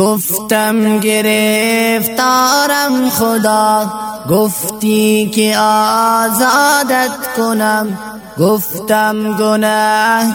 گفتم گرفتارم خدا گفتی که آزادت کنم گفتم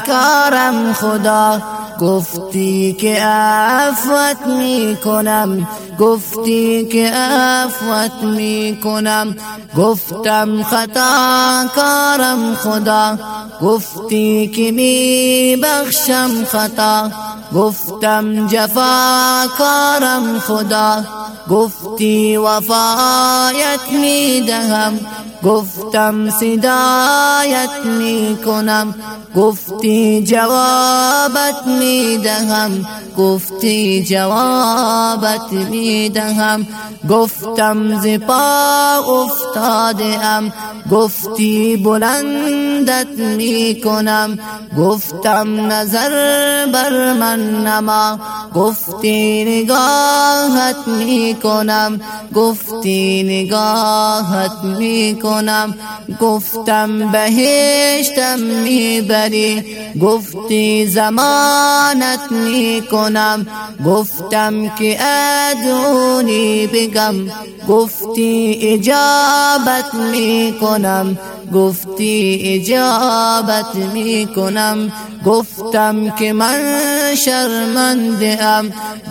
کارم خدا. گفتی که عفوت می کنم گفتی که عفوت می کنم گفتم خطا کارم خدا گفتی که می بخشم خطا گفتم جفا کارم خدا. گفتی وفایت می دهم گفتم صدایت می کنم گفتی جوابت می دهم گفتی جوابت می دهم گفتم زپا افتاده ام گفتی بلندت می کنم گفتم نظر بر من نما گفتی نگاهت می کنم گفتی نگاهت می کنم گفتم بهشتم می بری گفتی زمانت می کنم گفتم که ادعونی بگم. گفتی اجابت می کنم گفتی اجابت می کنم گفتم که من شرمنده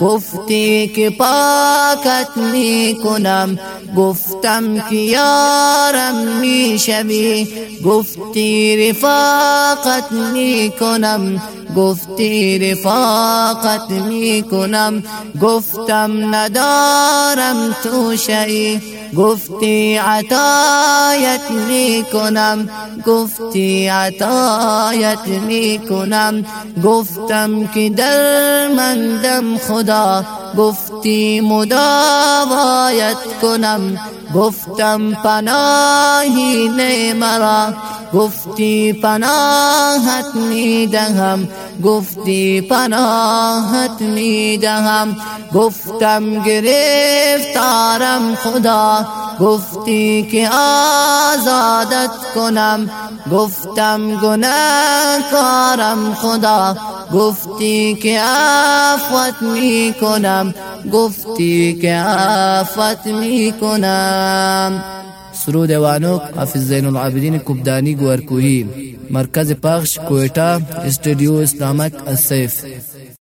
گفتی که پاکت می کنم گفتم که یارم می شوی گفتی رفاقت می کنم گفتی رفاقت می کنم گفتم ندارم تو شئی گفتی عطایت می کنم گفتی عطایت می کنم گفتم که در مندم خدا گفتی مداوایت کنم گفتم پناهی نه مرا. گفتی پناهت می‌دهم گفتی پناهت می‌دهم گفتم گرفتارم خدا گفتی که آزادت کنم گفتم کارم خدا گفتی که عفوت می کنم گفتی که عفوت می کنم سرود وانوک حافظ زین العابدین کبدانی گورکوهی مرکز پخش کوئٹه استودیو اسلامک السیف